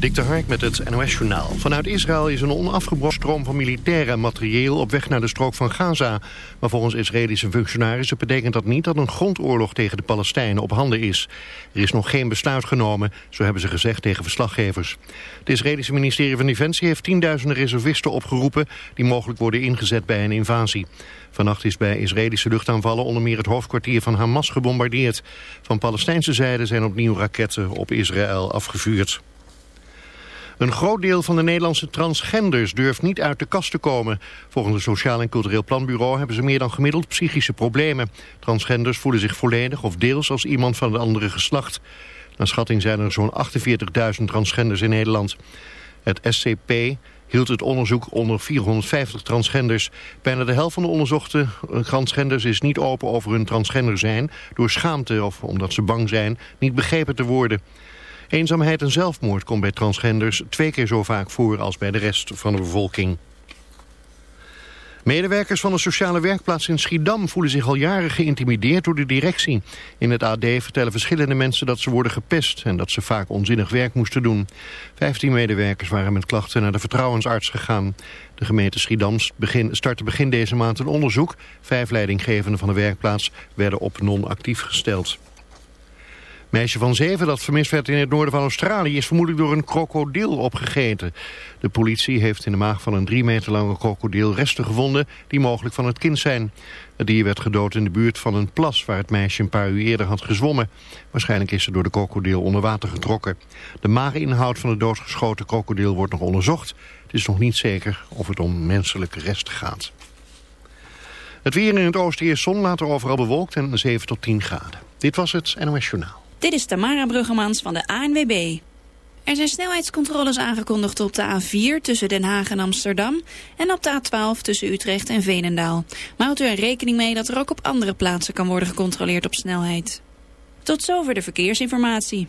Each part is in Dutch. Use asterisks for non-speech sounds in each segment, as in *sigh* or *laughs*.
Dik de Hark met het NOS-journaal. Vanuit Israël is een onafgebroken stroom van militaire materieel op weg naar de strook van Gaza. Maar volgens Israëlische functionarissen betekent dat niet dat een grondoorlog tegen de Palestijnen op handen is. Er is nog geen besluit genomen, zo hebben ze gezegd tegen verslaggevers. Het Israëlische ministerie van Defensie heeft tienduizenden reservisten opgeroepen die mogelijk worden ingezet bij een invasie. Vannacht is bij Israëlische luchtaanvallen onder meer het hoofdkwartier van Hamas gebombardeerd. Van Palestijnse zijde zijn opnieuw raketten op Israël afgevuurd. Een groot deel van de Nederlandse transgenders durft niet uit de kast te komen. Volgens het Sociaal en Cultureel Planbureau hebben ze meer dan gemiddeld psychische problemen. Transgenders voelen zich volledig of deels als iemand van het andere geslacht. Naar schatting zijn er zo'n 48.000 transgenders in Nederland. Het SCP hield het onderzoek onder 450 transgenders. Bijna de helft van de onderzochte transgenders is niet open over hun transgender zijn... door schaamte of omdat ze bang zijn niet begrepen te worden. Eenzaamheid en zelfmoord komt bij transgenders twee keer zo vaak voor als bij de rest van de bevolking. Medewerkers van de sociale werkplaats in Schiedam voelen zich al jaren geïntimideerd door de directie. In het AD vertellen verschillende mensen dat ze worden gepest en dat ze vaak onzinnig werk moesten doen. Vijftien medewerkers waren met klachten naar de vertrouwensarts gegaan. De gemeente Schiedam startte begin deze maand een onderzoek. Vijf leidinggevenden van de werkplaats werden op non-actief gesteld. Meisje van zeven dat vermist werd in het noorden van Australië... is vermoedelijk door een krokodil opgegeten. De politie heeft in de maag van een drie meter lange krokodil resten gevonden... die mogelijk van het kind zijn. Het dier werd gedood in de buurt van een plas... waar het meisje een paar uur eerder had gezwommen. Waarschijnlijk is ze door de krokodil onder water getrokken. De maaginhoud van de doodgeschoten krokodil wordt nog onderzocht. Het is nog niet zeker of het om menselijke resten gaat. Het weer in het oosten is zon, later overal bewolkt en 7 tot 10 graden. Dit was het NOS Journaal. Dit is Tamara Bruggemans van de ANWB. Er zijn snelheidscontroles aangekondigd op de A4 tussen Den Haag en Amsterdam... en op de A12 tussen Utrecht en Veenendaal. Maar houdt u er rekening mee dat er ook op andere plaatsen kan worden gecontroleerd op snelheid. Tot zover de verkeersinformatie.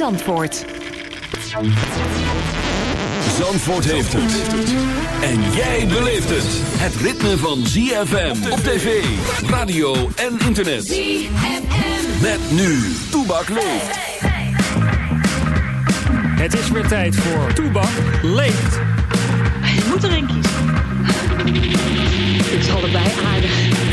Zandvoort. Zandvoort heeft het. En jij beleeft het. Het ritme van ZFM op tv, radio en internet. ZFM. Met nu, Toebak leeft. Het is weer tijd voor Toebak leeft. Je moet erin kiezen. Het is allebei aardig.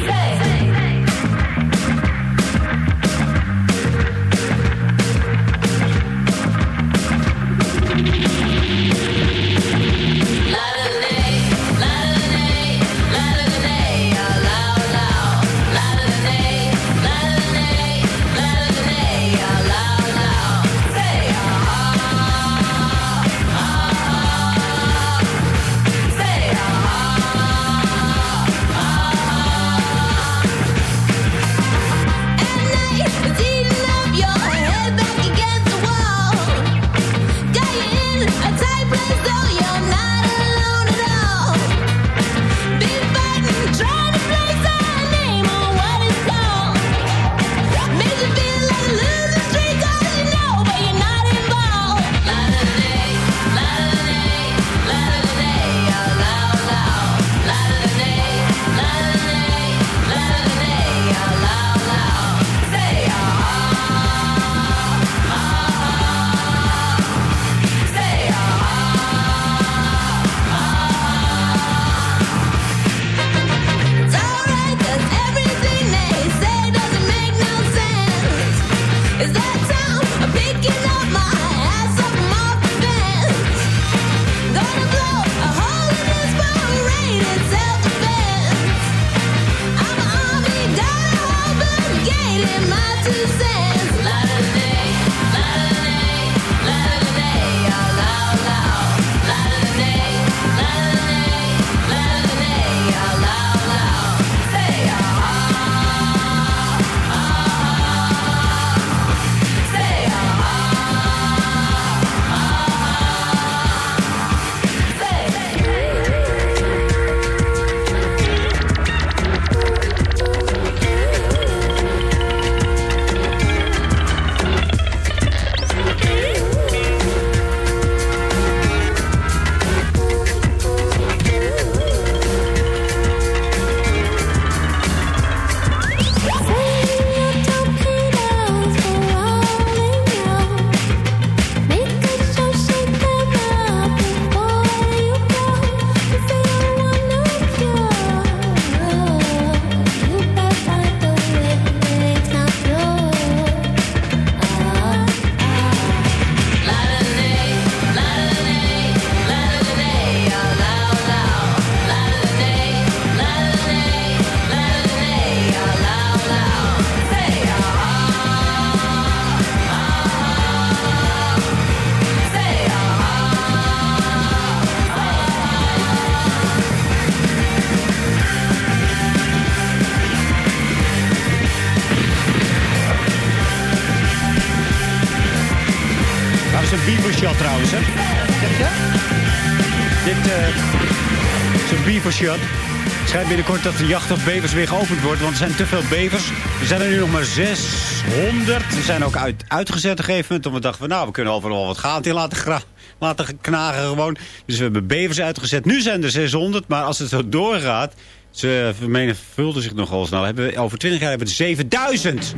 Binnenkort dat de jacht op bevers weer geopend wordt. Want er zijn te veel bevers. Er zijn er nu nog maar 600. Ze zijn ook uit, uitgezet op een gegeven moment. Omdat we dachten, nou, we kunnen overal wat gaten in laten, laten knagen gewoon. Dus we hebben bevers uitgezet. Nu zijn er 600. Maar als het zo doorgaat... Ze vermenigvuldigen zich nogal snel. Hebben we, over 20 jaar hebben we 7000.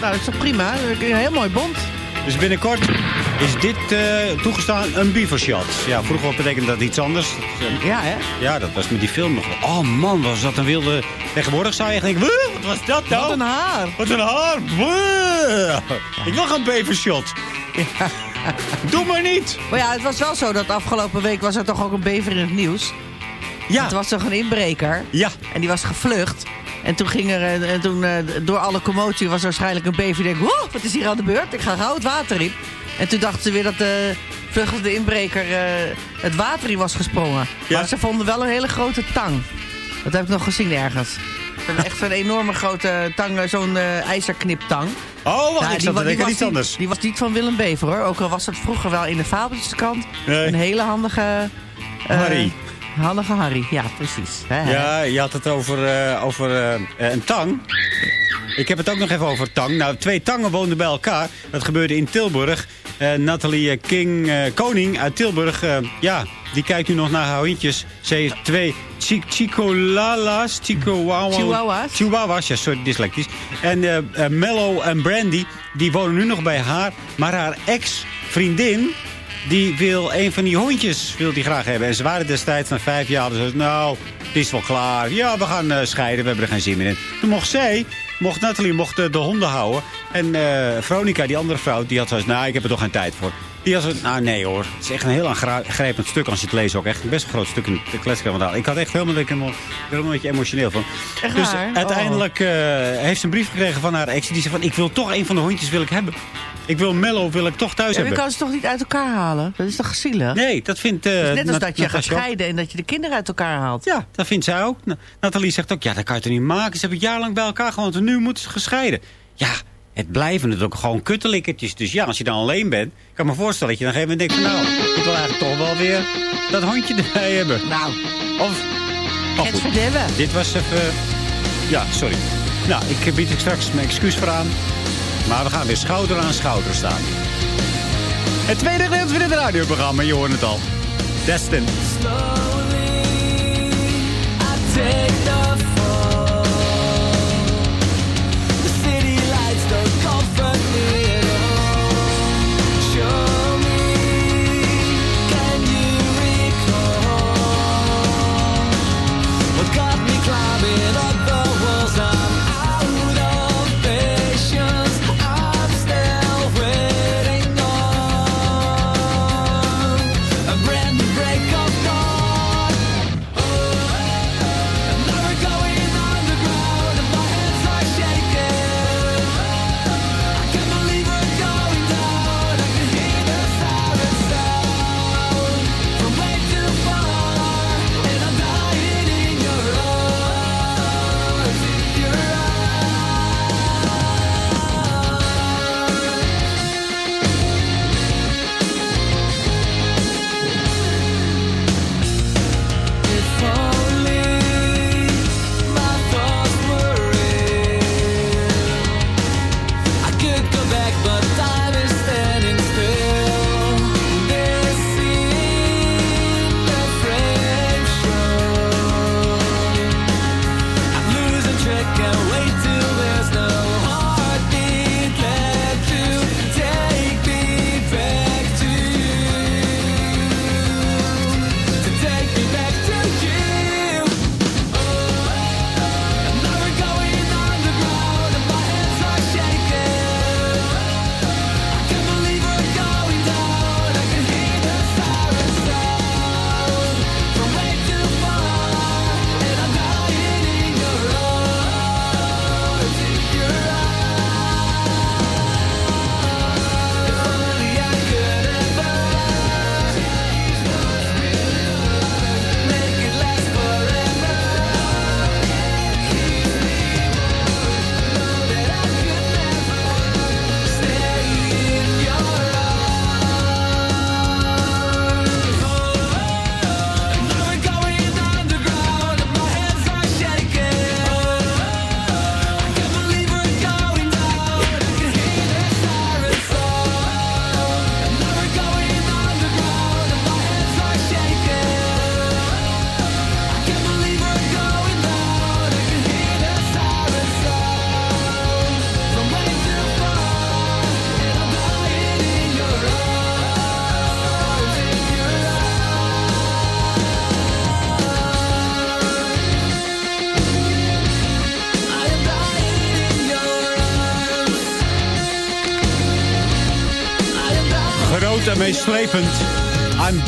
Nou, dat is toch prima? Een heel mooi bond. Dus binnenkort is dit uh, toegestaan een beavershot. Ja, vroeger betekende dat iets anders. Ja, hè? Ja, dat was met die film nog. Oh man, was dat een wilde... Tegenwoordig zou je denken, wat was dat nou? Wat een haar. Wat een haar. Ik wil geen beavershot. Ja. *laughs* Doe maar niet. Maar ja, het was wel zo dat afgelopen week was er toch ook een bever in het nieuws. Ja. Het was toch een inbreker. Ja. En die was gevlucht. En toen ging er, en eh, toen, uh, door alle commotie was er waarschijnlijk een bever die denkt, wat is hier aan de beurt? Ik ga gauw het water in. En toen dachten ze weer dat de vluchtende inbreker uh, het water in was gesprongen. Ja. Maar ze vonden wel een hele grote tang. Dat heb ik nog gezien ergens. Echt zo'n enorme grote tang, zo'n uh, ijzerkniptang. Oh, wacht, ja, ik zat iets anders. Die was niet van Willem Bever, hoor. Ook al was het vroeger wel in de fabeltjeskrant. Nee. Een hele handige... Harry. Handige Harry, ja, precies. Ja, je had het over, uh, over een tang. Ik heb het ook nog even over tang. Nou, twee tangen woonden bij elkaar. Dat gebeurde in Tilburg. Uh, Nathalie King, Koning uit Tilburg, ja, die kijkt nu nog naar haar hondjes. Ze heeft twee Chicolalas, Chihuahuas. Chihuahuas. Chihuahuas, ja, sorry, dyslectisch. En Mellow en Brandy, die wonen nu nog bij haar. Maar haar ex-vriendin, die wil een van die hondjes wil die graag hebben. En ze waren destijds na vijf jaar. Dus nou, het is wel klaar. Ja, we gaan uh, scheiden. We hebben er geen zin meer in. Toen mocht zij, mocht Nathalie, mocht de, de honden houden. En uh, Veronica, die andere vrouw, die had zoiets... Nou, ik heb er toch geen tijd voor. Die had zo, nou nee hoor. Het is echt een heel aangrijpend stuk als je het leest ook. Echt een best een groot stuk in de kletskamer. Ik had echt helemaal, helemaal, helemaal een beetje emotioneel van. Echt dus waar? uiteindelijk uh, heeft ze een brief gekregen van haar ex. Die zei van, ik wil toch een van de hondjes wil ik hebben. Ik wil Mello wil ik toch thuis ja, hebben. Je kan ze toch niet uit elkaar halen? Dat is toch gezielig? Nee, dat vindt... Uh, net als dat je gaat scheiden en dat je de kinderen uit elkaar haalt. Ja, dat vindt zij ook. Nathalie zegt ook, ja, dat kan je toch niet maken. Ze hebben jarenlang bij elkaar gewoond en nu moeten ze gescheiden. Ja, het blijven natuurlijk gewoon kuttelikkertjes. Dus ja, als je dan alleen bent, kan ik me voorstellen dat je dan even denkt van... nou, ik wil eigenlijk toch wel weer dat hondje erbij hebben. Nou, of... Oh, het. Dit was even... Ja, sorry. Nou, ik bied er straks mijn excuus voor aan. Maar we gaan weer schouder aan schouder staan. Het tweede gedeelte van dit radioprogramma, je hoort het al. Destin. Slowly, I take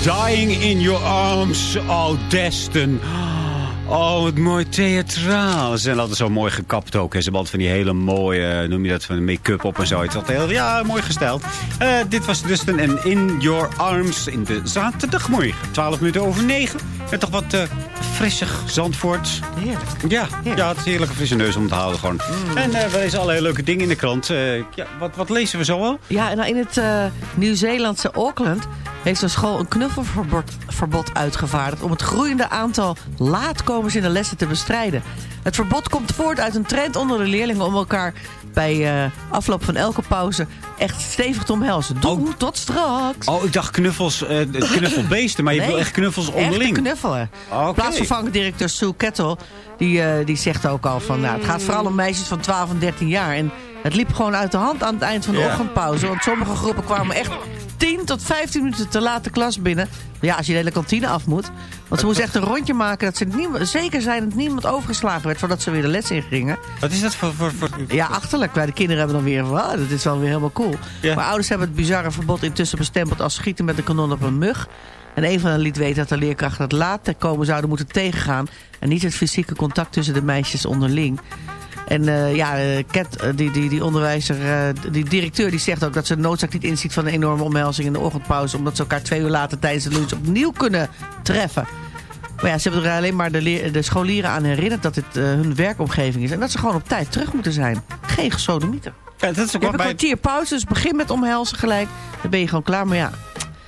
dying in your arms, oh Destin. Oh, wat mooi theatraal. Ze zijn altijd zo mooi gekapt ook. Hè. Ze hebben altijd van die hele mooie, noem je dat, van make-up op en zo. Het is altijd heel, ja, mooi gesteld. Eh, dit was Dustin en In Your Arms in de zaterdagmorgen. 12 minuten over 9. En toch wat uh, frissig Zandvoort. Heerlijk. Ja, Heerlijk. ja, het is heerlijke frisse neus om te houden gewoon. En eh we lezen allerlei leuke dingen in de krant. Ja, wat, wat lezen we zo wel? Ja, en nou in het Nieuw-Zeelandse Auckland heeft een school een knuffelverbod verbod uitgevaardigd... om het groeiende aantal laatkomers in de lessen te bestrijden. Het verbod komt voort uit een trend onder de leerlingen... om elkaar bij eh, afloop van elke pauze echt stevig te omhelzen. Doe, tot straks! Oh, ik dacht knuffels, eh, *laughs* knuffelbeesten, maar je Nee, wil echt knuffels onderling. Echte knuffelen. Oké. Plaatsvervangend directeur Sue Kettle, die, eh, die zegt ook al van... Nou, het gaat vooral om meisjes van 12 en 13 jaar. En het liep gewoon uit de hand aan het eind van de Ja. ochtendpauze. Want sommige groepen kwamen echt 10 tot 15 minuten te laat de klas binnen. Ja, als je de hele kantine af moet. Want ze moesten echt een rondje maken dat ze niemand, zeker zijn dat niemand overgeslagen werd... voordat ze weer de les ingingen. Wat is dat voor... voor, voor... Ja, achterlijk. Wij de kinderen hebben dan weer van, "Ah, dat is wel weer helemaal cool. Ja. Maar ouders hebben het bizarre verbod intussen bestempeld als schieten met een kanon op een mug. En een van hen liet weten dat de leerkrachten het later komen zouden moeten tegengaan. En niet het fysieke contact tussen de meisjes onderling. En eh, ja, eh, Kat, eh, die, die, die onderwijzer, die directeur, die zegt ook dat ze de noodzaak niet inziet van een enorme omhelzing in de ochtendpauze. Omdat ze elkaar twee uur later tijdens de lunch opnieuw kunnen treffen. Maar ja, ze hebben er alleen maar de, de scholieren aan herinnerd dat dit hun werkomgeving is. En dat ze gewoon op tijd terug moeten zijn. Geen gesodemieter. Ja, dat is ook Je hebt een bij... kwartier pauze, dus begin met omhelzen gelijk. Dan ben je gewoon klaar. Maar ja,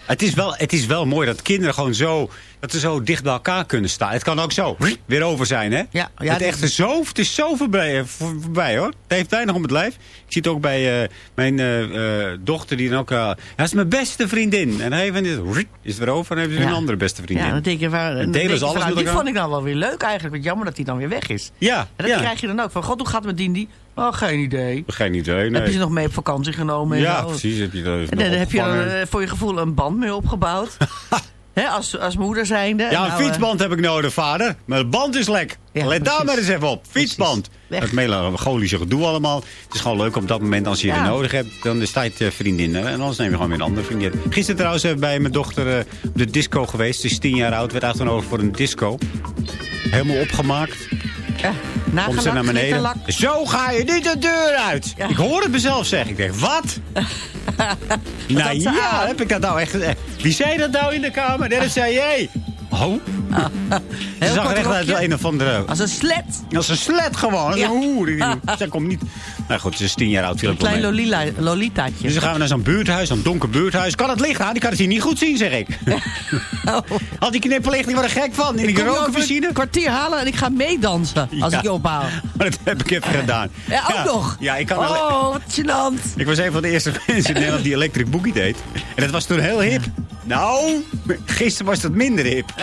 Het is, wel, het is wel mooi dat kinderen gewoon zo... dat ze zo dicht bij elkaar kunnen staan. Het kan ook zo weer over zijn, hè? Ja, ja, het, echt is zo, het is zo voorbij, eh, voor- voorbij, hoor. Het heeft weinig om het lijf. Ik zie het ook bij eh, mijn eh, eh, dochter die dan ook... eh, dat is mijn beste vriendin. En hij is het weer over en dan hebben ze Ja. een andere beste vriendin. ja dan denk je, waar, delen ze je alles van, nou, die vond ik dan wel weer leuk eigenlijk. Wat jammer dat hij dan weer weg is. ja, En dat ja. krijg je dan ook. Van, god, hoe gaat het met Dindi? Oh, geen idee. Geen idee, nee. Heb je ze nog mee op vakantie genomen? en Ja, precies. Heb je dat En dan heb je voor je gevoel een band mee opgebouwd. *laughs* Als, als moeder zijnde. Ja, een Nou, eh, fietsband heb ik nodig, vader. Maar de band is lek. Ja, Let daar maar eens even op. Fietsband. Dat melancholische gedoe allemaal. Het is gewoon leuk op dat moment als je Ja. je nodig hebt. Dan is tijd eh, vriendin. En anders neem je gewoon weer een andere vriendin. Gisteren trouwens eh, bij mijn dochter eh, op de disco geweest. Ze is tien jaar oud. Werd uitgenodigd voor een disco. Helemaal opgemaakt. Ja, Komt ze naar beneden. glitterlak. Zo ga je niet de deur uit. Ja. Ik hoor het mezelf zeggen. Ik denk, wat? *laughs* nou ja, heb ik dat nou echt gezegd? Wie zei dat nou in de kamer? Dat zei jij. Oh. *laughs* Ze zag er echt uit als een of andere... Als een slet. Als een slet gewoon. Ja. hoer. *laughs* Zij komt niet... Nou goed, ze is tien jaar oud. Een klein lolila, lolitaatje. Dus dan gaan we naar zo'n buurthuis, zo'n donker buurthuis. Kan het licht aan? Ik kan het hier niet goed zien, zeg ik. *laughs* Oh. Al die knipperlichten, ik word er gek van. In die rokenmachine. een kwartier halen en ik ga meedansen. Als Ja. ik je ophaal. Maar dat heb ik even gedaan. Ja, ook nog. Ja, ik kan Oh, wat gênant. Ik was een van de eerste mensen in Nederland die Electric Boogie deed. En dat was toen heel hip. Nou, gisteren was dat minder hip. *laughs*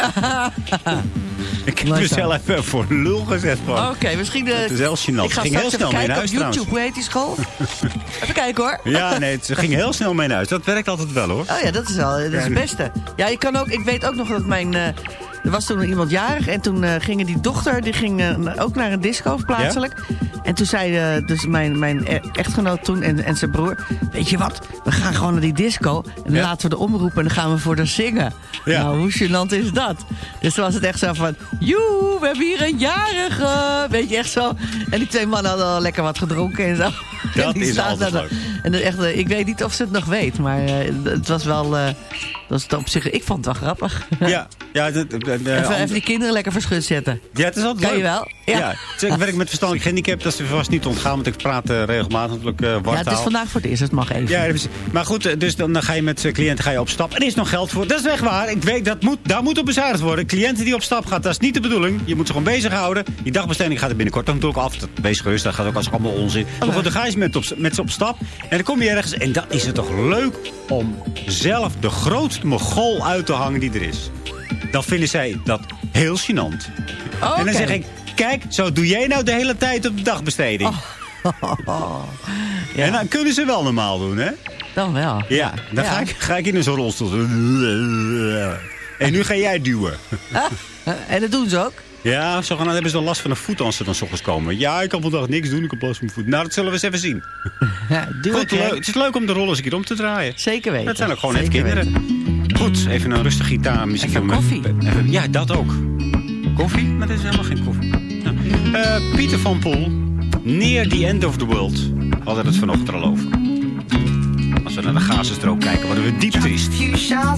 ik heb mezelf even voor lul gezet. Oké, misschien... eh, Het is heel gênant. Ik ga ging heel snel mee naar huis op trouwens. YouTube. Hoe heet die school? *laughs* even kijken hoor. Ja, nee, het ging heel snel mee naar huis. Dat werkt altijd wel hoor. Oh ja, dat is wel dat is het beste. Ja, je kan ook, ik weet ook nog dat mijn... eh, er was toen iemand jarig en toen eh gingen die dochter die ging, eh, ook naar een disco plaatselijk. En toen zei eh, dus mijn, mijn e- echtgenoot toen en, en zijn broer... Weet je wat, we gaan gewoon naar die disco en dan Ja. laten we de omroep en dan gaan we voor haar zingen. Ja. Nou, hoe gênant is dat? Dus toen was het echt zo van... Joe, we hebben hier een jarige. Weet je, echt zo. En die twee mannen hadden al lekker wat gedronken en zo. *laughs* Dat is altijd leuk. En echt, eh, ik weet niet of ze het nog weet, maar eh, het was wel... eh, dat op zich, ik vond het wel grappig. Ja, ja, de, de, de- even, die kinderen lekker verschut zetten. ja het is altijd Kan je wel? Ja. Ja. Dus ik werk met verstandelijk gehandicapten. Dat is vast niet ontgaan, want ik praat eh, regelmatig natuurlijk uh, Ja, het is vandaag voor het eerst, het mag even. Ja, maar goed, dus dan, dan ga je met cliënten ga je op stap. Er is nog geld voor. Dat is echt waar. Ik weet, dat moet, daar moet op bezuinigd worden. Cliënten die op stap gaan, dat is niet de bedoeling. Je moet ze gewoon bezighouden. Die dagbesteding gaat er binnenkort dan natuurlijk af. Dat, wees gerust, dat gaat ook als allemaal onzin. Maar goed, dan ga je met, op, met ze op stap. En dan kom je ergens. En dan is het toch leuk om zelf de grootste mogol uit te hangen die er is. Dan vinden zij dat heel gênant. Oh, En dan zeg ik, kijk, zo doe jij nou de hele tijd op de dagbesteding. *laughs* Ja, En dan kunnen ze wel normaal doen, hè? dan wel. Ja, dan Ja. Ga, ik, ga ik in zo'n rolstoel. En nu ga jij duwen. En dat doen ze ook. Ja, zo gaan, dan hebben ze dan last van de voet als ze dan s ochtends komen. Ja, ik kan vandaag niks doen, ik heb last van mijn voet. Nou, dat zullen we eens even zien. *laughs* Ja, doe Goed, het, het is leuk om de rollen eens een keer om te draaien. Zeker weten. Dat zijn ook gewoon echt even kinderen. Goed, even een rustig gitaarmuziek. Even koffie. Ja, dat ook. Koffie? Maar dit is helemaal geen koffie. Eh, Pieter van Poel, Near the End of the World. Hadden het vanochtend al over. Als we naar de Gazastrook kijken, worden we diep triest. You shall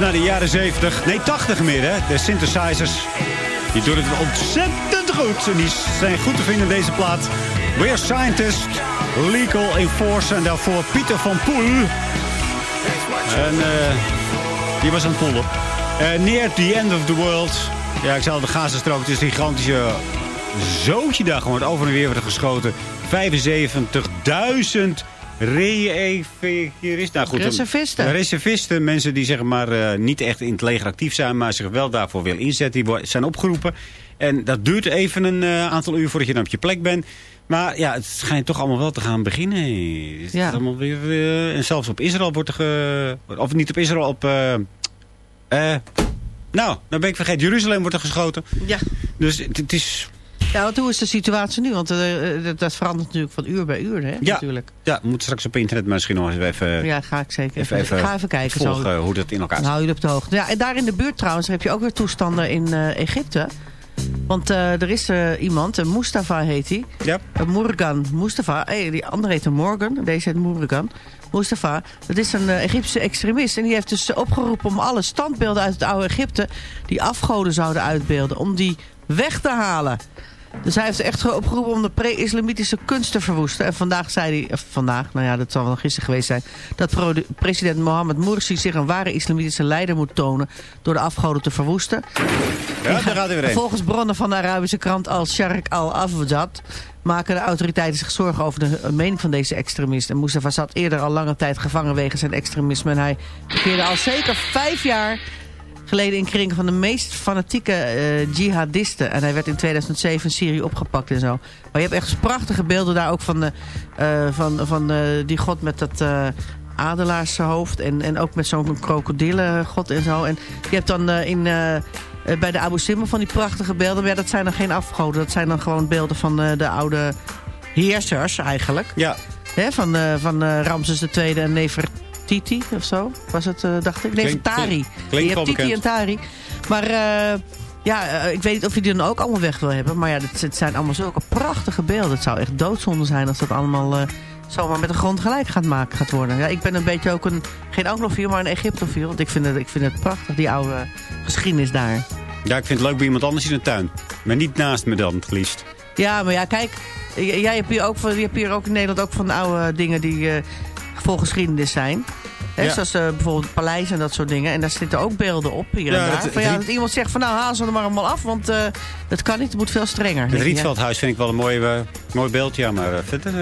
Naar de jaren 70. Nee, 80 meer, hè. De synthesizers. Die doen het ontzettend goed. En die zijn goed te vinden in deze plaat. We're Scientist, Legal Enforcer. En daarvoor Pieter van Poel. En eh, die was aan het poelen. Eh, near the end of the world. Ja, ik zal de Gazastrook. Het is een gigantische zootje daar gewoon over en weer wordt geschoten. 75.000 reënfiguristen. Nou goed, Reservisten. eh, Reservisten, mensen die zeg maar eh, niet echt in het leger actief zijn... maar zich wel daarvoor willen inzetten, die zijn opgeroepen. En dat duurt even een eh, aantal uur voordat je dan op je plek bent. Maar ja, het schijnt toch allemaal wel te gaan beginnen. Is Ja. allemaal weer, en zelfs op Israël wordt er... Ge, of niet op Israël, op... nou, dan ben ik vergeten. Jeruzalem wordt er geschoten. Ja. Dus het, het is... Ja, want hoe is de situatie nu? Want eh, eh, dat- verandert natuurlijk van uur bij uur, hè? Ja, Natuurlijk. ja, we moeten straks op internet misschien nog eens even... Ja, ga ik zeker. Even, even, ga even kijken. zo. volgen hoe dat in elkaar zit. hou je op de hoogte. Ja, en daar in de buurt trouwens heb je ook weer toestanden in eh, Egypte. Want er is iemand, een Mustafa heet hij. Ja. Een Morgan Mustafa. Hey, die andere heet een Morgan. Deze heet Morgan. Mustafa. Dat is een eh, Egyptische extremist. En die heeft dus opgeroepen om alle standbeelden uit het oude Egypte... die afgoden zouden uitbeelden, om die weg te halen. Dus hij heeft echt opgeroepen om de pre-islamitische kunst te verwoesten. En vandaag zei hij, of vandaag, nou ja, dat zal wel gisteren geweest zijn... dat president Mohammed Morsi zich een ware islamitische leider moet tonen... door de afgoden te verwoesten. Ja, daar gaat hij weer. Volgens bronnen van de Arabische krant Al-Sharq al-Afjad... maken de autoriteiten zich zorgen over de mening van deze extremist. En Mustafa zat eerder al lange tijd gevangen wegens zijn extremisme. En hij verkeerde al zeker vijf jaar geleden in kringen van de meest fanatieke eh, jihadisten. En hij werd in 2007 in Syrië opgepakt en zo. Maar je hebt echt prachtige beelden daar ook van, de, eh, van, van eh, die god met dat... adelaarshoofd en, en ook met zo'n krokodillengod en zo. En je hebt dan in, bij de Abu Simbel van die prachtige beelden. Maar ja, dat zijn dan geen afgoden. Dat zijn dan gewoon beelden van de oude heersers eigenlijk. Ja. Van van Ramses II en Nefertiti of zo. Was het, eh, dacht ik. Klink- Nefertari. klink- Je hebt Titi en. Tari. Maar eh, ja, eh, ik weet niet of je die dan ook allemaal weg wil hebben. Maar ja, het, het zijn allemaal zulke prachtige beelden. Het zou echt doodzonde zijn als dat allemaal... zomaar met de grond gelijk gaat, maken, gaat worden. Ja, ik ben een beetje ook een, geen anglofiel, maar een Egyptofiel. Want ik vind, het, ik vind het prachtig, die oude geschiedenis daar. Ja, ik vind het leuk bij iemand anders in de tuin. Maar niet naast me dan, het liefst. Ja, maar ja, kijk. Jij hebt hier ook, je hebt hier ook in Nederland ook van oude dingen die vol geschiedenis zijn. Hè, Ja. Zoals eh, bijvoorbeeld paleis en dat soort dingen. En daar zitten ook beelden op hier Ja, en daar. dat- van, ja, dat iemand zegt van nou haal ze er maar allemaal af. Want eh dat kan niet, het moet veel strenger. Het. Rietveldhuis vind ik wel een mooi, eh, mooi beeld, ja. Maar verder...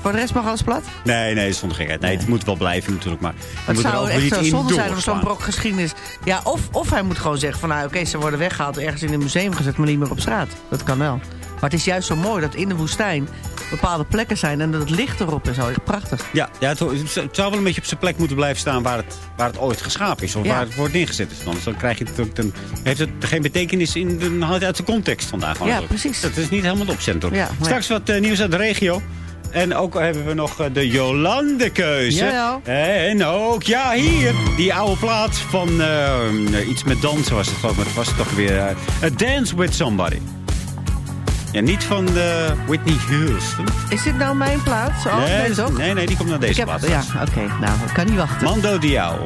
Voor de rest mag alles plat? nee, nee, zonder gekheid. Nee, het moet wel blijven natuurlijk. Maar Het moet er zou ook echt niet zo zonde zijn om doorslaan. zo'n brok geschiedenis... Ja, of, of hij moet gewoon zeggen van nou oké, ze worden weggehaald... ergens in een museum gezet, maar niet meer op straat. Dat kan wel. Maar het is juist zo mooi dat in de woestijn bepaalde plekken zijn... en dat het licht erop en zo. Echt prachtig. Ja, ja het, het zou wel een beetje op zijn plek moeten blijven staan waar het, waar het ooit geschapen is. Of Ja. waar het wordt neergezet is. Anders dan krijg je het ook, dan heeft het geen betekenis in, dan haalt het uit de context vandaag. Ja, precies. Dat is niet helemaal de opzet hoor. Ja, Straks wat eh, nieuws uit de regio. En ook hebben we nog eh, de Jolande-keuze. Jawel. En ook, ja, hier, die oude plaat van eh, iets met dansen was het. Maar het was toch weer A Dance With Somebody. Ja, niet van de Whitney Houston. Is dit nou mijn plaats? Oh, nee, deze ook? nee, nee, die komt naar deze heb, plaats. ja, oké. Nou, ik kan niet wachten. Mando Diao.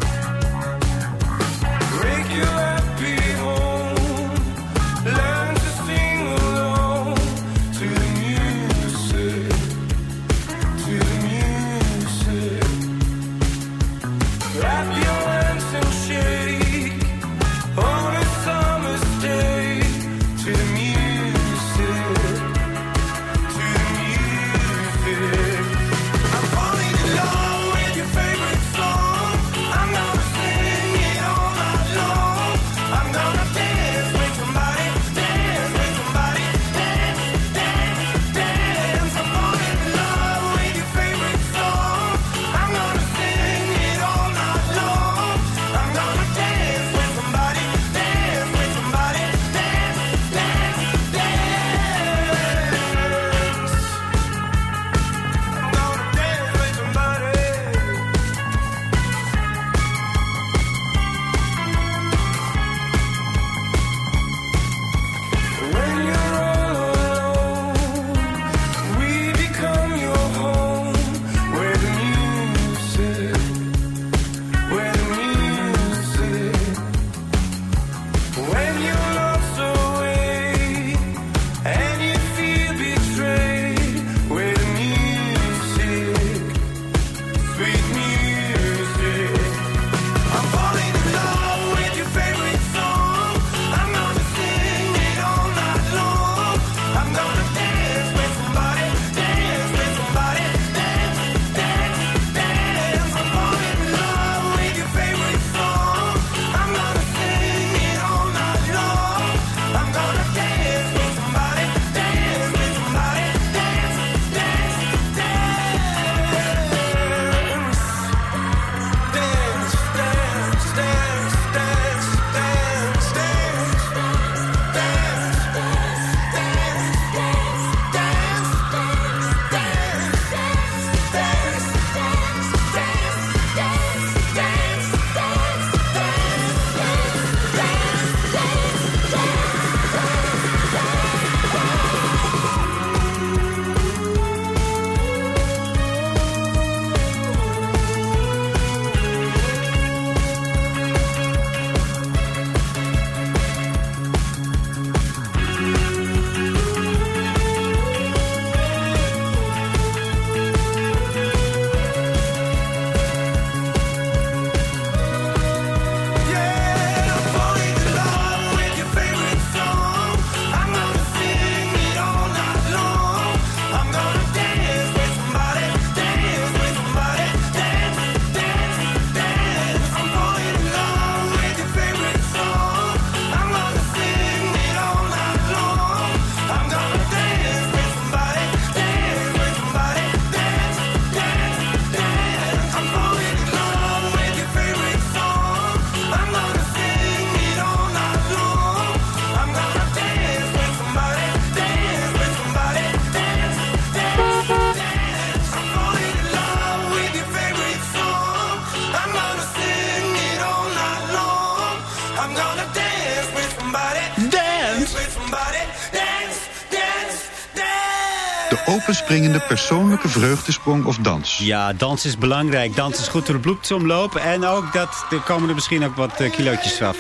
Openspringende persoonlijke vreugdesprong of dans. Ja, dans is belangrijk. Dans is goed voor de bloedsomloop. En ook dat, er komen er misschien ook wat eh, kilootjes af.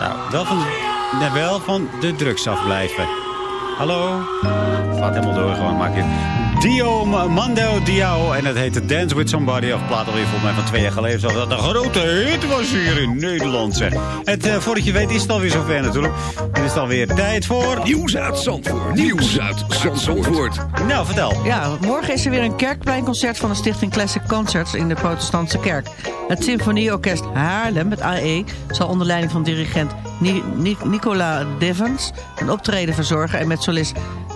Nou, wel van, wel van de drugs afblijven. Hallo? Gaat helemaal door, gewoon maak je. Dio Mando Diao. En dat heet Dance With Somebody. Of plaat alweer volgens mij van twee jaar geleden. Zodat dat een grote hit was hier in Nederland. Zeg. Het, eh, voordat je weet is het alweer zover natuurlijk. En is het alweer tijd voor... Nieuws uit Zandvoort. Nieuws uit Zandvoort. Nou, vertel. Ja, morgen is er weer een kerkpleinconcert van de stichting Classic Concerts in de protestantse kerk. Het Symfonieorkest Haarlem, met AE, zal onder leiding van dirigent Ni Ni Nicola Devens een optreden verzorgen. En met solist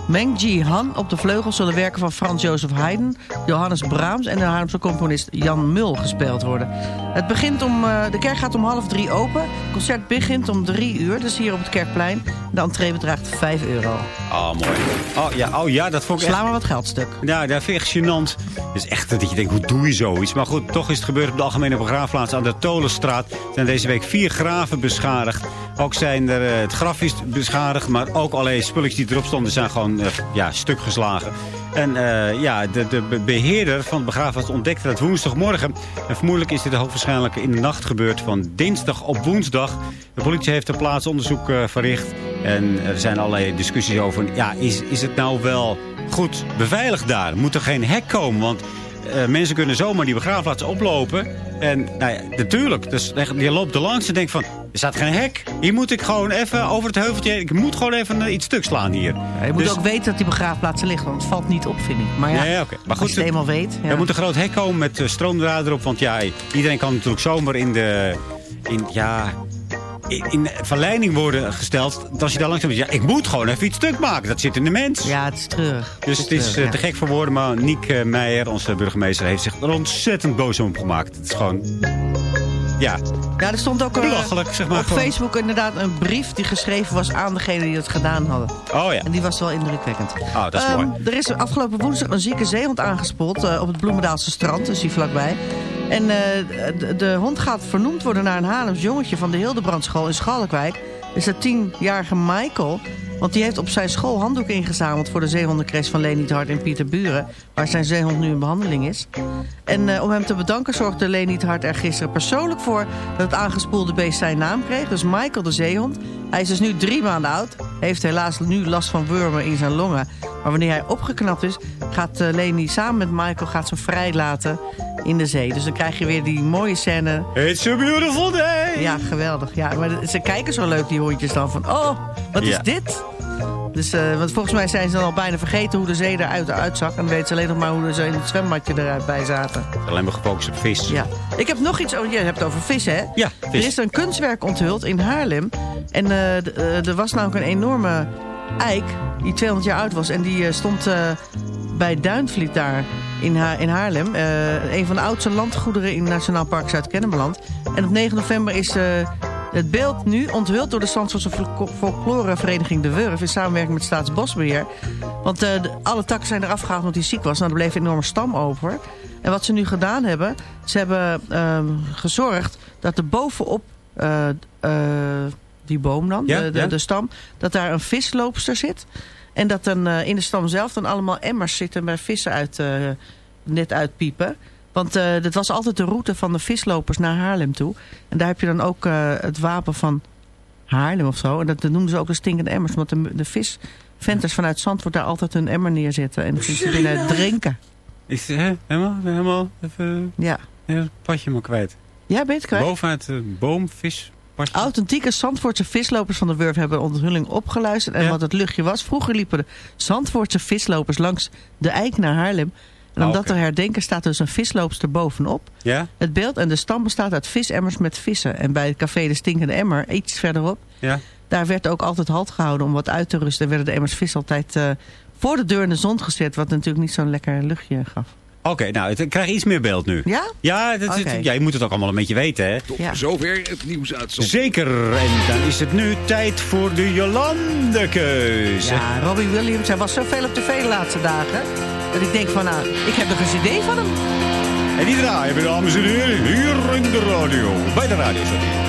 Meng Ji Han op de vleugel zullen werken van Frans Jozef Haydn, Johannes Brahms en de Haarlemse componist Jan Mul gespeeld worden. Het begint om, eh, de kerk gaat om half drie open. Het concert begint om drie uur, dus hier op het kerkplein. De entree bedraagt 5 euro. Oh, mooi. Oh ja, oh, ja dat vond ik Sla echt... maar wat geld stuk. Ja, dat vind ik echt gênant. Het is echt dat je denkt, hoe doe je zoiets? Maar goed, toch is het gebeurd op de Algemene Begraafplaats aan de Tolenstraat. Zijn deze week vier graven beschadigd. Ook zijn er, eh, het graf is beschadigd, maar ook allerlei spulletjes die erop stonden zijn gewoon eh, ja, stuk geslagen. En eh, ja, de, de be- beheerder van de begraafplaats ontdekte dat woensdagmorgen. En vermoedelijk is dit hoogstwaarschijnlijk in de nacht gebeurd van dinsdag op woensdag. De politie heeft ter plaatse onderzoek eh, verricht. En er zijn allerlei discussies over, ja, is, is het nou wel goed beveiligd daar? Moet er geen hek komen? Want eh, mensen kunnen zomaar die begraafplaats oplopen. En nou ja, natuurlijk, dus je loopt er langs en denkt van... er staat geen hek. Hier moet ik gewoon even over het heuveltje... ik moet gewoon even eh, iets stuk slaan hier. je moet Dus- ook weten dat die begraafplaatsen liggen, want het valt niet op, vind ik. Maar ja, Ja, oké. Maar als goed, je het eenmaal weet... Er moet een groot hek komen met eh, stroomdraad erop. Want ja, iedereen kan natuurlijk zomaar in de... In, ja, in, in verleiding worden gesteld. Als je daar langs bent, ja, ik moet gewoon even iets stuk maken. Dat zit in de mens. Ja, het is treurig. Dus het is treurig, eh, te gek voor woorden. Maar Niek eh, Meijer, onze burgemeester, heeft zich er ontzettend boos om gemaakt. Het is gewoon... Ja, Ja, er stond ook belachelijk, zeg maar. op gewoon. Facebook inderdaad een brief die geschreven was aan degene die het gedaan hadden. Oh ja. En die was wel indrukwekkend. Oh, dat is Ehm, mooi. Er is afgelopen woensdag een zieke zeehond aangespoeld eh, op het Bloemendaalse strand. Dus hier vlakbij. En eh, de, hond gaat vernoemd worden naar een Haarlems jongetje van de Hildebrandschool in Schalkwijk. is de tienjarige Michael. Want die heeft op zijn school handdoek ingezameld voor de zeehondencrash van Leni Hart in Pieterburen. Waar zijn zeehond nu in behandeling is. En eh, om hem te bedanken zorgde Leni Hart er gisteren persoonlijk voor dat het aangespoelde beest zijn naam kreeg. Dus Michael de zeehond. Hij is dus nu drie maanden oud. Heeft helaas nu last van wormen in zijn longen. Maar wanneer hij opgeknapt is, gaat eh, Leni samen met Michael gaat ze vrijlaten in de zee. Dus dan krijg je weer die mooie scène. It's a beautiful day! Ja, geweldig. Ja, maar ze kijken zo leuk, die hondjes dan. Van, oh, wat Ja. is dit? Dus, eh, want volgens mij zijn ze dan al bijna vergeten hoe de zee eruit uitzag. En weten ze alleen nog maar hoe ze in het zwembadje eruit bij zaten. Alleen maar gefocust op vis. Ja. Ik heb nog iets, oh, je hebt het over vissen, hè? Ja, vis. Er is een kunstwerk onthuld in Haarlem. En eh, eh, er was namelijk een enorme eik die 200 jaar oud was. En die stond bij Duinvliet daar in, Ha- in Haarlem. Eh, een van de oudste landgoederen in Nationaal Park Zuid-Kennemerland. En op 9 november is... eh, het beeld nu onthuld door de Zandvoortse Folk- folklorevereniging De Wurf... in samenwerking met Staatsbosbeheer. Want eh, alle takken zijn eraf gehaald omdat hij ziek was. Nou, er bleef een enorme stam over. En wat ze nu gedaan hebben... ze hebben ehm, gezorgd dat er bovenop die boom dan, Ja, de, de, ja. de stam... dat daar een visloopster zit. En dat dan eh, in de stam zelf dan allemaal emmers zitten... waar vissen uit, eh, net uitpiepen... Want eh dat was altijd de route van de vislopers naar Haarlem toe. En daar heb je dan ook het wapen van Haarlem of zo. En dat, dat noemen ze ook de stinkende emmers. Want de, de visventers vanuit Zandvoort daar altijd hun emmer neerzetten. En dan gingen ze binnen drinken. Is hè, helemaal, helemaal even Ja. het padje maar kwijt. Ja, ben je het kwijt? Bovenuit de boom, vis, padje. Authentieke Zandvoortse vislopers van de Wurf hebben onthulling opgeluisterd. En Ja. wat het luchtje was. Vroeger liepen de Zandvoortse vislopers langs de eik naar Haarlem. En Ah, omdat oké. er herdenken staat dus een visloopster bovenop. Ja? Het beeld en de stam bestaat uit visemmers met vissen. En bij het café De Stinkende Emmer, iets verderop... Ja. daar werd ook altijd halt gehouden om wat uit te rusten. En werden de emmers vis altijd eh, voor de deur in de zon gezet... wat natuurlijk niet zo'n lekker luchtje gaf. Oké, nou, ik krijg iets meer beeld nu. Ja? Ja, dat, is- Oké. ja, je moet het ook allemaal een beetje weten, hè? Tot Ja. zover het nieuws uit. Zeker. En dan is het nu tijd voor de Jolande-keuze. Ja, Robbie Williams, hij was zoveel op tv de laatste dagen... dat ik denk van, nou, ik heb nog eens een idee van hem. En die draaien we, dames en heren, hier in de radio. Bij de radio, sorry.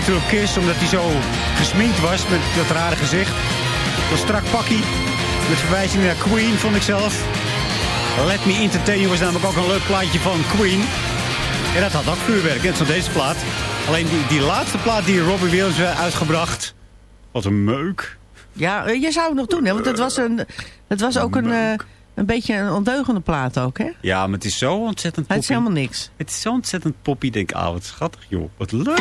Natuurlijk Kiss, omdat hij zo gesminkt was met dat rare gezicht. Dat strak pakkie, met verwijzing naar Queen, vond ik zelf. Let Me Entertain You was namelijk ook een leuk plaatje van Queen. En dat had ook vuurwerk, net zoals deze plaat. Alleen die, die laatste plaat die Robbie Williams heeft uitgebracht, wat een meuk. Ja, eh, je zou het nog doen, hè? Want het was, een, het was ook een, eh, een beetje een ondeugende plaat ook, hè? Ja, maar het is zo ontzettend Het is poppy. helemaal niks. Het is zo ontzettend poppy. Ik denk, ah, wat schattig, joh. Wat leuk.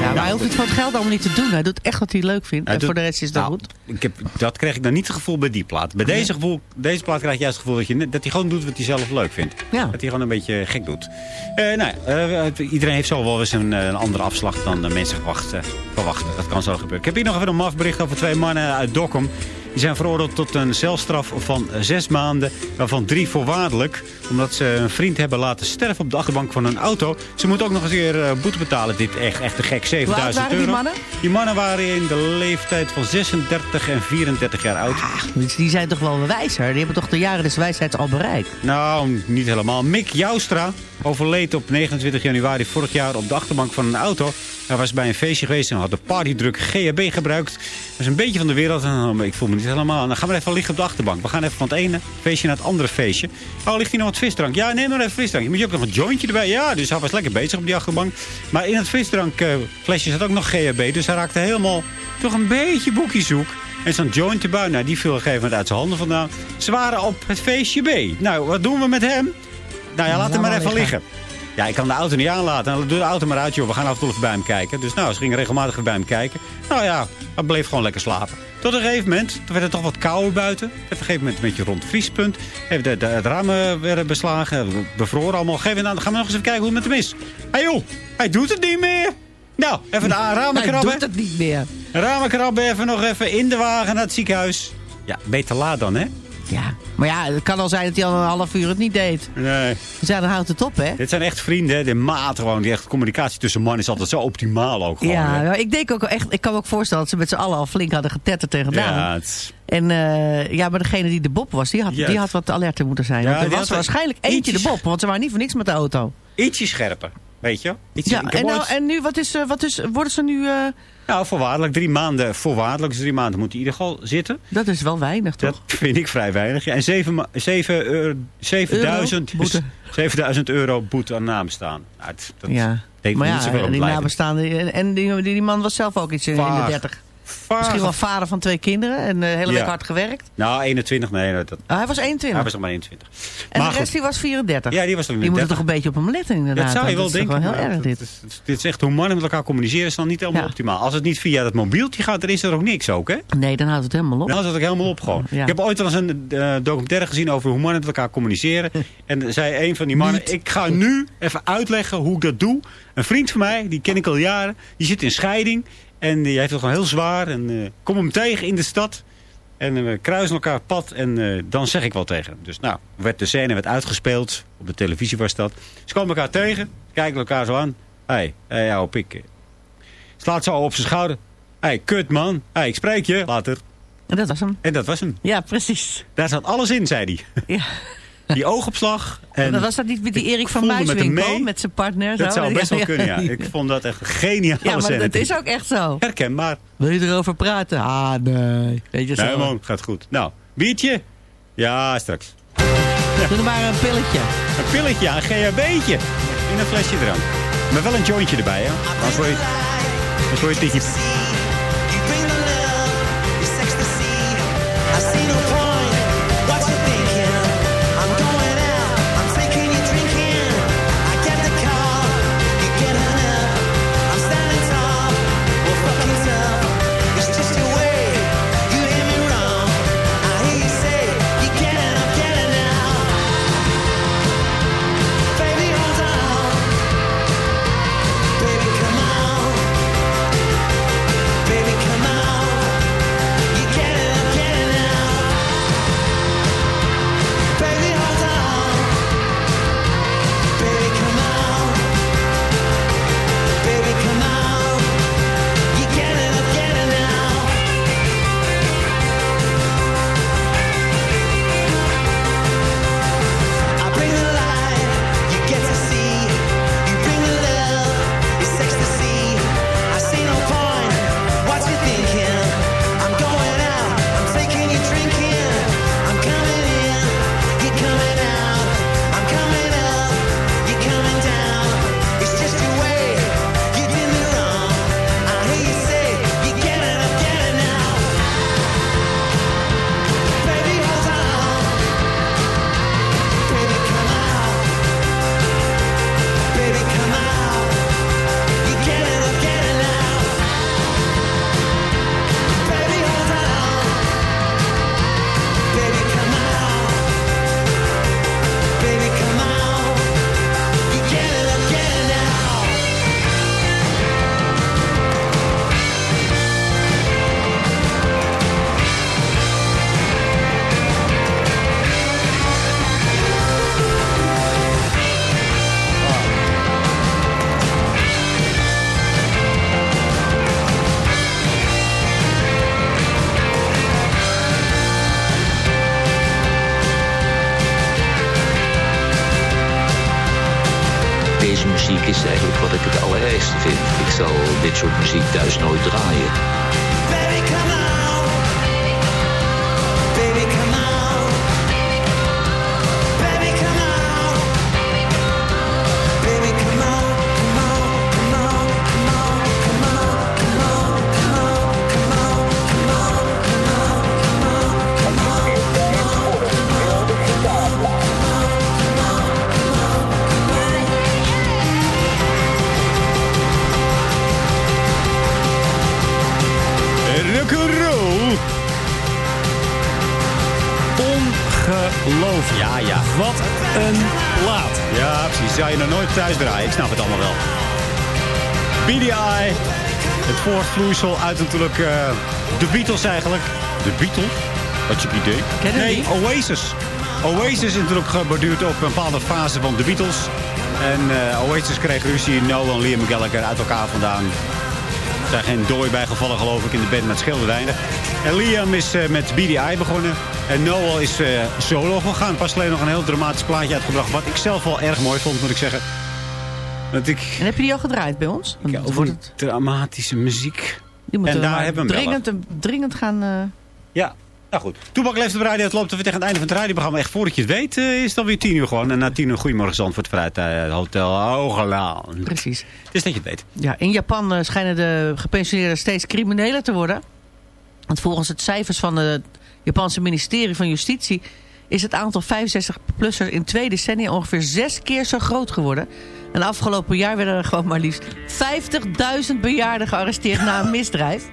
Ja, maar hij hoeft het voor het geld allemaal niet te doen. Hij doet echt wat hij leuk vindt. Hij en doet- voor de rest is dat Nou, goed. Ik heb, dat kreeg ik dan niet het gevoel bij die plaat. Bij deze, gevoel, deze plaat krijg je juist het gevoel dat, je, dat hij gewoon doet wat hij zelf leuk vindt. Ja. Dat hij gewoon een beetje gek doet. Eh, nou, ja, het- iedereen heeft zo wel eens een, eh, een andere afslag dan de mensen verwachten. verwachten. Dat kan zo gebeuren. Ik heb hier nog even een maf bericht over twee mannen uit Dokkum. Die zijn veroordeeld tot een celstraf van zes maanden, waarvan drie voorwaardelijk. Omdat ze een vriend hebben laten sterven op de achterbank van een auto. Ze moeten ook nog eens weer eh, boete betalen. Dit echt, echt te gek, 7000 waren euro. die mannen? Die mannen waren in de leeftijd van 36 en 34 jaar oud. Dus die zijn toch wel wijzer? Die hebben toch de jaren des wijsheids al bereikt? Nou, niet helemaal. Mick Joustra overleed op 29 januari vorig jaar op de achterbank van een auto. Hij was bij een feestje geweest en had de partydruk GHB gebruikt. Dat is een beetje van de wereld. en, oh, ik voel me niet helemaal. Dan gaan we even liggen op de achterbank. We gaan even van het ene feestje naar het andere feestje. Oh, ligt hier nog wat visdrank? Ja, neem maar even frisdrank. Moet je ook nog een jointje erbij? Ja, dus hij was lekker bezig op die achterbank. Maar in het frisdrankflesje zat ook nog GHB. Dus hij raakte helemaal toch een beetje boekiezoek. En zo'n joint erbij, nou, die viel een gegeven moment uit zijn handen vandaan. Ze waren op het feestje B. Nou, wat doen we met hem? Nou ja, laat hem maar even liggen. Ja, ik kan de auto niet aanlaten. Nou, Doe de auto maar uit, joh. We gaan af en toe even bij hem kijken. Dus nou, ze gingen regelmatig even bij hem kijken. Nou ja, hij bleef gewoon lekker slapen. Tot een gegeven moment, toen werd het toch wat kouder buiten. Op een gegeven moment een beetje rond het vriespunt. Even de, de, het ramen werden beslagen, bevroren allemaal. Nou, dan gaan we nog eens even kijken hoe het met hem is. Hé joh, hij doet het niet meer. Nou, even de ramen Hij krabben. doet het niet meer. Ramen krabben, even nog even in de wagen naar het ziekenhuis. Ja, beter laat dan, hè? Ja, maar ja, het kan al zijn dat hij al een half uur het niet deed. Nee. Dus ja, dan houdt het op, hè? Dit zijn echt vrienden, hè? de maat gewoon. Die echt communicatie tussen mannen is altijd zo optimaal ook gewoon. Ja, hè. ik denk ook echt, ik kan me ook voorstellen dat ze met z'n allen al flink hadden getetterd tegen Daan. Ja, het En eh, ja, maar degene die de Bob was, die had, Ja. die had wat alerter moeten zijn. Ja, want er was waarschijnlijk eentje de Bob, want ze waren niet voor niks met de auto. ietsje scherper, weet je? Ja, en, nou, en nu, wat is, eh, wat is, worden ze nu... eh, Nou, voorwaardelijk. Drie maanden voorwaardelijk. Dus drie maanden moet hij in ieder geval zitten. dat is wel weinig, toch? Dat vind ik vrij weinig. Ja, en zeven ma- zeven, euro- 7000 Euro? Boete. 7000 euro boete aan nabestaan. Nou, het- dat ja. deed me Maar niet zoveel ja, op die nabestaanden... En, en die, die, man was zelf ook iets in, in de dertig. Misschien wel vader van twee kinderen en uh, hele week Ja. hard gewerkt. Nou, 21, nee. Dat, Oh, hij was 21. hij was nog maar 21. en maar de rest die was 34. Ja, die was nog die moeten 30. toch een beetje op hem letten inderdaad. Dat zou je wel denken. wel heel erg dit. het is- dit is echt hoe mannen met elkaar communiceren is dan niet helemaal Ja. optimaal. Als het niet via dat mobieltje gaat, dan is er ook niks ook, hè? Nee, dan houdt het helemaal op. Dan zat ik helemaal op gewoon. Ja. Ik heb ooit wel eens een eh, documentaire gezien over hoe mannen met elkaar communiceren. *laughs* en zei een van die mannen, ik ga nu even uitleggen hoe ik dat doe. Een vriend van mij, die ken ik al jaren, die zit in scheiding. En die heeft het gewoon heel zwaar. En eh, kom hem tegen in de stad. En eh, we kruisen elkaar pad en eh, dan zeg ik wel tegen hem. Dus nou, werd de scène werd uitgespeeld. Op de televisie was dat. Ze komen elkaar tegen, kijken elkaar zo aan. Hé, hey, hey, jouw pik. eh. Slaat zo op zijn schouder. Hé, hey, kut man. Hey, ik spreek je. Later. En dat was hem. En dat was hem. Ja, precies. Daar zat alles in, zei hij. Ja. *laughs* Die oogopslag. En En was dat niet met die ik Erik van met Muiswinkel, mee. met zijn partner? dat zo? zou *laughs* best wel kunnen, ja. Ik vond dat echt geniaal. Ja, maar dat is ook echt zo. Herkenbaar. Wil je erover praten? Ah, nee. Weet je zo. Nee man, gaat goed. Nou, biertje? Ja, straks. Doe er maar een pilletje. Een pilletje, een GHB'tje. In een flesje drank. Maar wel een jointje erbij, hè. Anders word je, anders word je Ja, ja. Wat een plaat. Ja, precies. Zou je nog nooit thuis draaien. Ik snap het allemaal wel. BDI. Het voortvloeisel uit natuurlijk eh, de Beatles eigenlijk. De Beatles? Wat je idee? Ken je nee, die? Oasis. Oasis is natuurlijk geborduurd op een bepaalde fase van de Beatles. En eh, Oasis kreeg ruzie. Noel en Liam Gallagher uit elkaar vandaan. Er zijn geen dooi bijgevallen geloof ik in de band met schilderijen. En Liam is eh, met BDI begonnen. En Noel is eh, solo gegaan. Pas alleen nog een heel dramatisch plaatje uitgebracht. Wat ik zelf wel erg mooi vond, moet ik zeggen. Want ik... En heb je die al gedraaid bij ons? Ja, het over het, dramatische muziek. die moeten en daar hebben we hem wel. dringend, dringend gaan... eh, Ja, nou goed. Toebak leeft op de radio. Het loopt we tegen het einde van het radioprogramma. Echt voordat je het weet eh, is het alweer tien uur gewoon. En na tien uur Goedemorgen Zandvoort vanuit uh, Hotel Hogelaan. Precies. Het is dat je het weet. Ja, in Japan schijnen de gepensioneerden steeds crimineler te worden. Want volgens het cijfers van het Japanse ministerie van Justitie... is het aantal 65-plussers in twee decennia ongeveer zes keer zo groot geworden. En afgelopen jaar werden er gewoon maar liefst 50.000 bejaarden gearresteerd na een *laughs* misdrijf.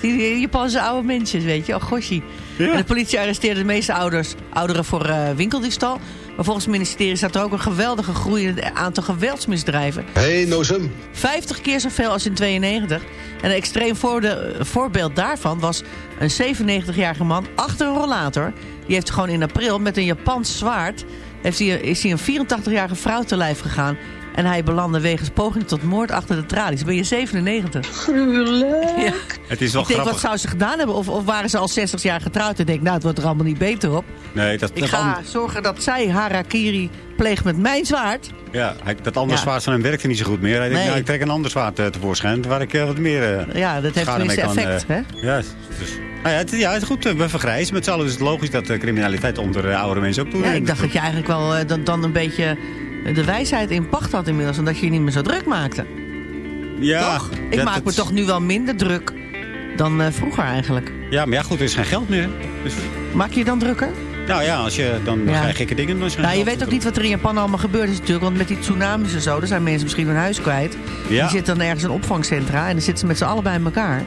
Die Japanse oude mensen, weet je. Oh, goshie. Ja. En de politie arresteerde de meeste ouders, ouderen voor eh, winkeldiefstal. Maar volgens het ministerie staat er ook een geweldige groei in het aantal geweldsmisdrijven. Hey, Nozem. 50 keer zoveel als in 92. En een extreem voorde- voorbeeld daarvan was een 97-jarige man achter een rollator. Die heeft gewoon in april met een Japans zwaard... Heeft hij, is hij een 84-jarige vrouw te lijf gegaan. En hij belandde wegens poging tot moord achter de tralies. Ben je 97? Gruwelijk. Ja. Het is wel ik denk, wat grappig. zou ze gedaan hebben? Of, of waren ze al 60 jaar getrouwd en denk, nou, het wordt er allemaal niet beter op. Nee, dat, Ik dat, ga zorgen dat zij harakiri pleegt met mijn zwaard. ja, hij- dat andere Ja. zwaard van hem werkte niet zo goed meer. Hij denkt, Nee. nou, ik trek een ander zwaard eh, tevoorschijn. Waar ik eh, wat meer eh, Ja, dat heeft tenminste effect, hè? Ja, dus, nou ja, het, ja, het is goed. eh, We vergrijzen met z'n allen. Dus het is logisch dat de criminaliteit onder eh, oudere mensen ook Ja, toeneemt. ik dacht dat je eigenlijk wel eh, dan, dan een beetje de wijsheid in pacht had inmiddels. Omdat je je niet meer zo druk maakte. ja, toch? Ik dat- maak me dat- toch nu wel minder druk dan eh, vroeger eigenlijk. Ja, maar ja, goed, er is geen geld meer. Dus, Maak je je dan drukker? nou ja, als je dan Ja. ga je gekke dingen doen. Nou, je weet ook niet wat er in Japan allemaal gebeurd is natuurlijk. Want met die tsunamis en zo, daar zijn mensen misschien hun huis kwijt. Ja. Die zitten dan ergens in opvangcentra en dan zitten ze met z'n allen bij elkaar.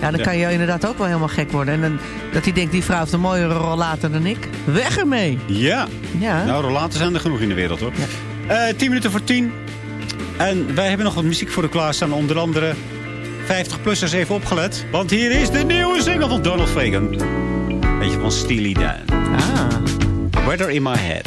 Ja, dan Ja. kan je inderdaad ook wel helemaal gek worden. En dan, dat hij denkt, die vrouw heeft een mooiere rollator dan ik. Weg ermee! Ja. Ja. Nou, rollaten zijn er genoeg in de wereld, hoor. Eh 10 minuten voor 10. En wij hebben nog wat muziek voor de klaarstaan. Onder andere 50-plussers even opgelet. Want hier is de nieuwe single van Donald Fagan. Beetje van Steely Dan. Ah. Weather in my head.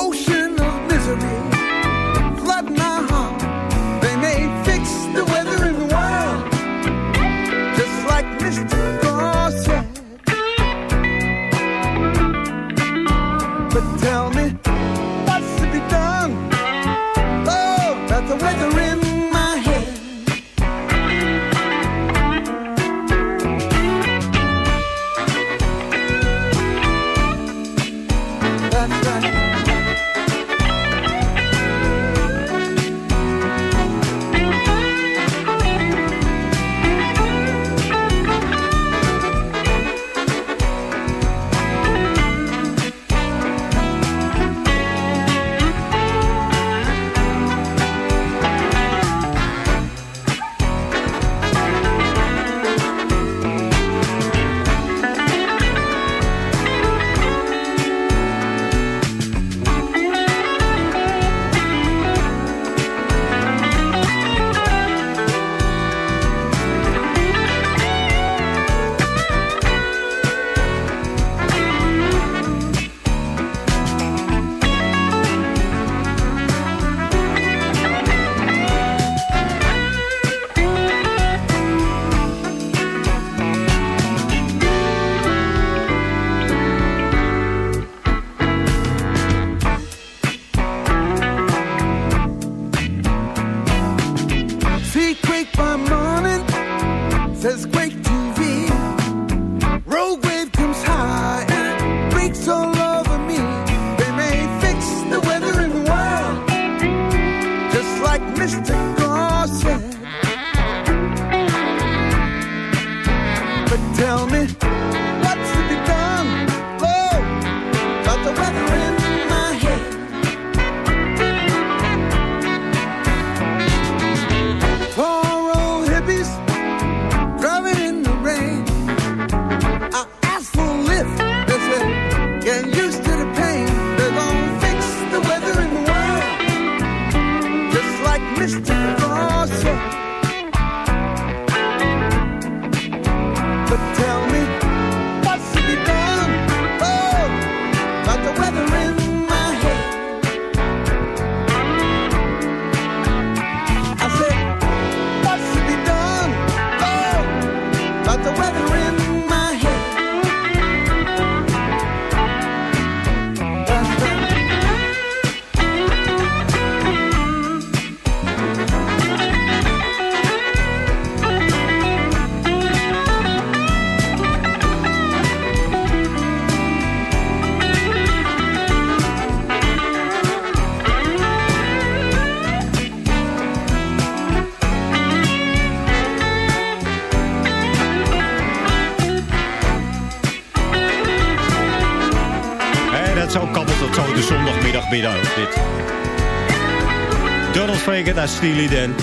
Fagan uit Steely Dan.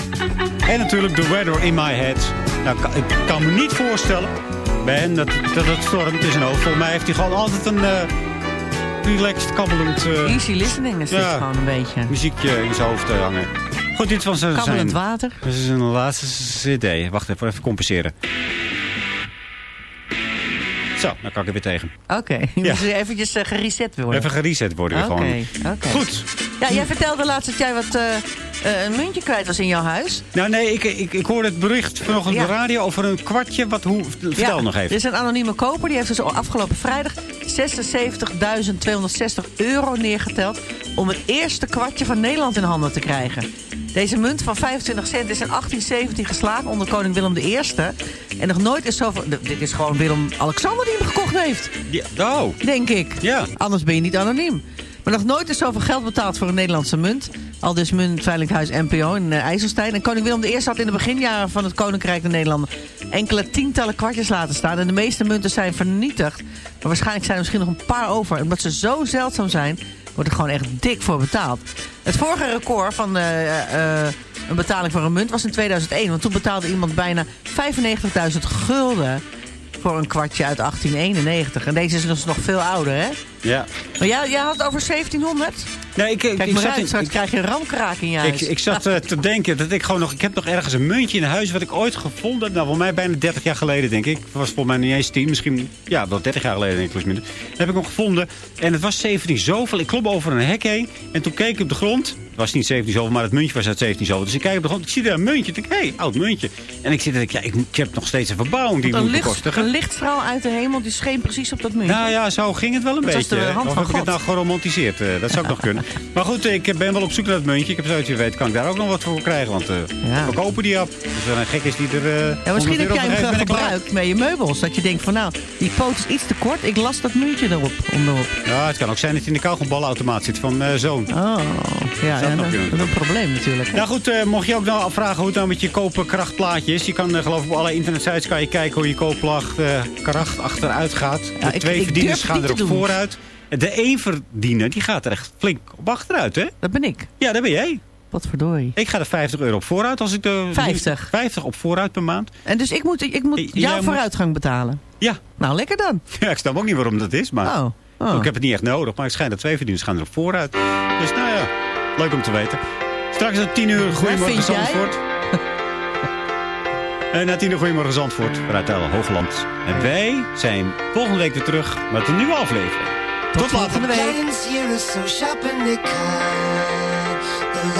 En natuurlijk The Weather in My Head. Nou, ik kan- me niet voorstellen bij hem dat, dat het stormt in zijn hoofd. Volgens mij heeft hij gewoon altijd een eh, relaxed, kabbelend eh, Easy listening is dit gewoon een beetje. muziekje in zijn hoofd eh, hangen. Goed, dit was zijn... Kabbelend water. Dit is een laatste cd. Wacht even, even compenseren. Zo, dan kan ik er weer tegen. Oké, *laughs* Ja. moet eventjes gereset worden. Even gereset worden weer Oké, gewoon. oké. Goed. Ja, jij vertelde laatst dat jij wat eh, een muntje kwijt was in jouw huis. Nou nee, ik, ik, ik hoorde het bericht vanochtend op de radio over een kwartje. Wat, hoe, vertel ja, nog Er even. is een anonieme koper, die heeft dus afgelopen vrijdag 76.260 euro neergeteld... om het eerste kwartje van Nederland in handen te krijgen. Deze munt van 25 cent is in 1817 geslagen onder koning Willem I. En nog nooit is zoveel... Dit is gewoon Willem-Alexander die hem gekocht heeft. Ja, oh. Denk ik. Ja. Anders ben je niet anoniem. Maar nog nooit is zoveel geld betaald voor een Nederlandse munt. Al dus muntveilinghuis NPO in uh. En koning Willem I had in de beginjaren van het Koninkrijk de Nederlanden... enkele tientallen kwartjes laten staan. En de meeste munten zijn vernietigd. Maar waarschijnlijk zijn er misschien nog een paar over. En omdat ze zo zeldzaam zijn, wordt er gewoon echt dik voor betaald. Het vorige record van uh, uh, een betaling voor een munt was in 2001. Want toen betaalde iemand bijna 95.000 gulden voor een kwartje uit 1891. En deze is dus nog veel ouder, hè? Ja. Maar jij, jij had het over 1700? Nee, ik, Kijk ik, maar zat uit, in- straks ik- krijg je een ramkraak in je huis. Ik, ik zat eh, te denken dat ik gewoon nog... Ik heb nog ergens een muntje in huis wat ik ooit gevonden heb. Nou, voor mij bijna 30 jaar geleden, denk ik. Het was volgens mij niet eens 10. Misschien, ja, wel 30 jaar geleden, denk ik. plus. Dat heb ik nog gevonden. En het was 17 zoveel. Ik klom over een hek heen. En toen keek ik op de grond. Het was niet 17 zoveel, maar het muntje was uit 17 zoveel. Dus ik kijk op de grond. Ik zie daar een muntje. Ik denk, hé, hey, oud muntje. En ik zit en denk, ja, ik, ik heb nog steeds een verbouwing die moet licht, bekostigen. een lichtstraal uit de hemel die scheen precies op dat muntje. Nou ja, zo ging het wel een was de hand of van heb ik het nou geromantiseerd? Eh, dat zou ook nog kunnen. *laughs* Maar goed, eh, ik ben wel op zoek naar het muntje. Ik heb zoiets, weet, kan ik daar ook nog wat voor krijgen. Want eh Ja. we kopen die op. Dus er een gek is die er... eh, Ja, misschien 100 heb jij hem geeft, gebruikt met je meubels. Dat je denkt van nou, die poot is iets te kort. Ik las dat muntje erop, onderop. Ja, het kan ook zijn dat hij in de kauwgomballenautomaat zit van zoon. Oh, ja, Zou ja dat, dat is een probleem natuurlijk. Nou goed, eh, mocht je ook nou afvragen hoe het nou met je koperkrachtplaatje is. Je kan eh, geloof ik op alle internetsites kan je kijken hoe je koopplacht eh, kracht achteruit gaat. Ja, de ik- twee ik verdieners gaan er doen. vooruit. De één verdiener die gaat er echt flink op achteruit, hè? Dat ben ik. Ja, daar ben jij. Wat verdorie. Ik ga er 50 euro op vooruit als ik de... 50? 50 op vooruit per maand. En dus ik moet, ik moet Jij jouw moet- vooruitgang betalen. Ja. Nou, lekker dan. *laughs* Ja, ik snap ook niet waarom dat is, maar... Oh, oh. Ik heb het niet echt nodig, maar het schijnt dat twee verdieners gaan er op vooruit. Dus nou ja, leuk om te weten. Straks om 10 uur Goedemorgen? Zandvoort. *laughs* En na 10 uur Goedemorgen Zandvoort vanuit Hoogland. En wij zijn volgende week weer terug met een nieuwe aflevering. Tot, later. volgende week. Giants here are so sharp and they cut. The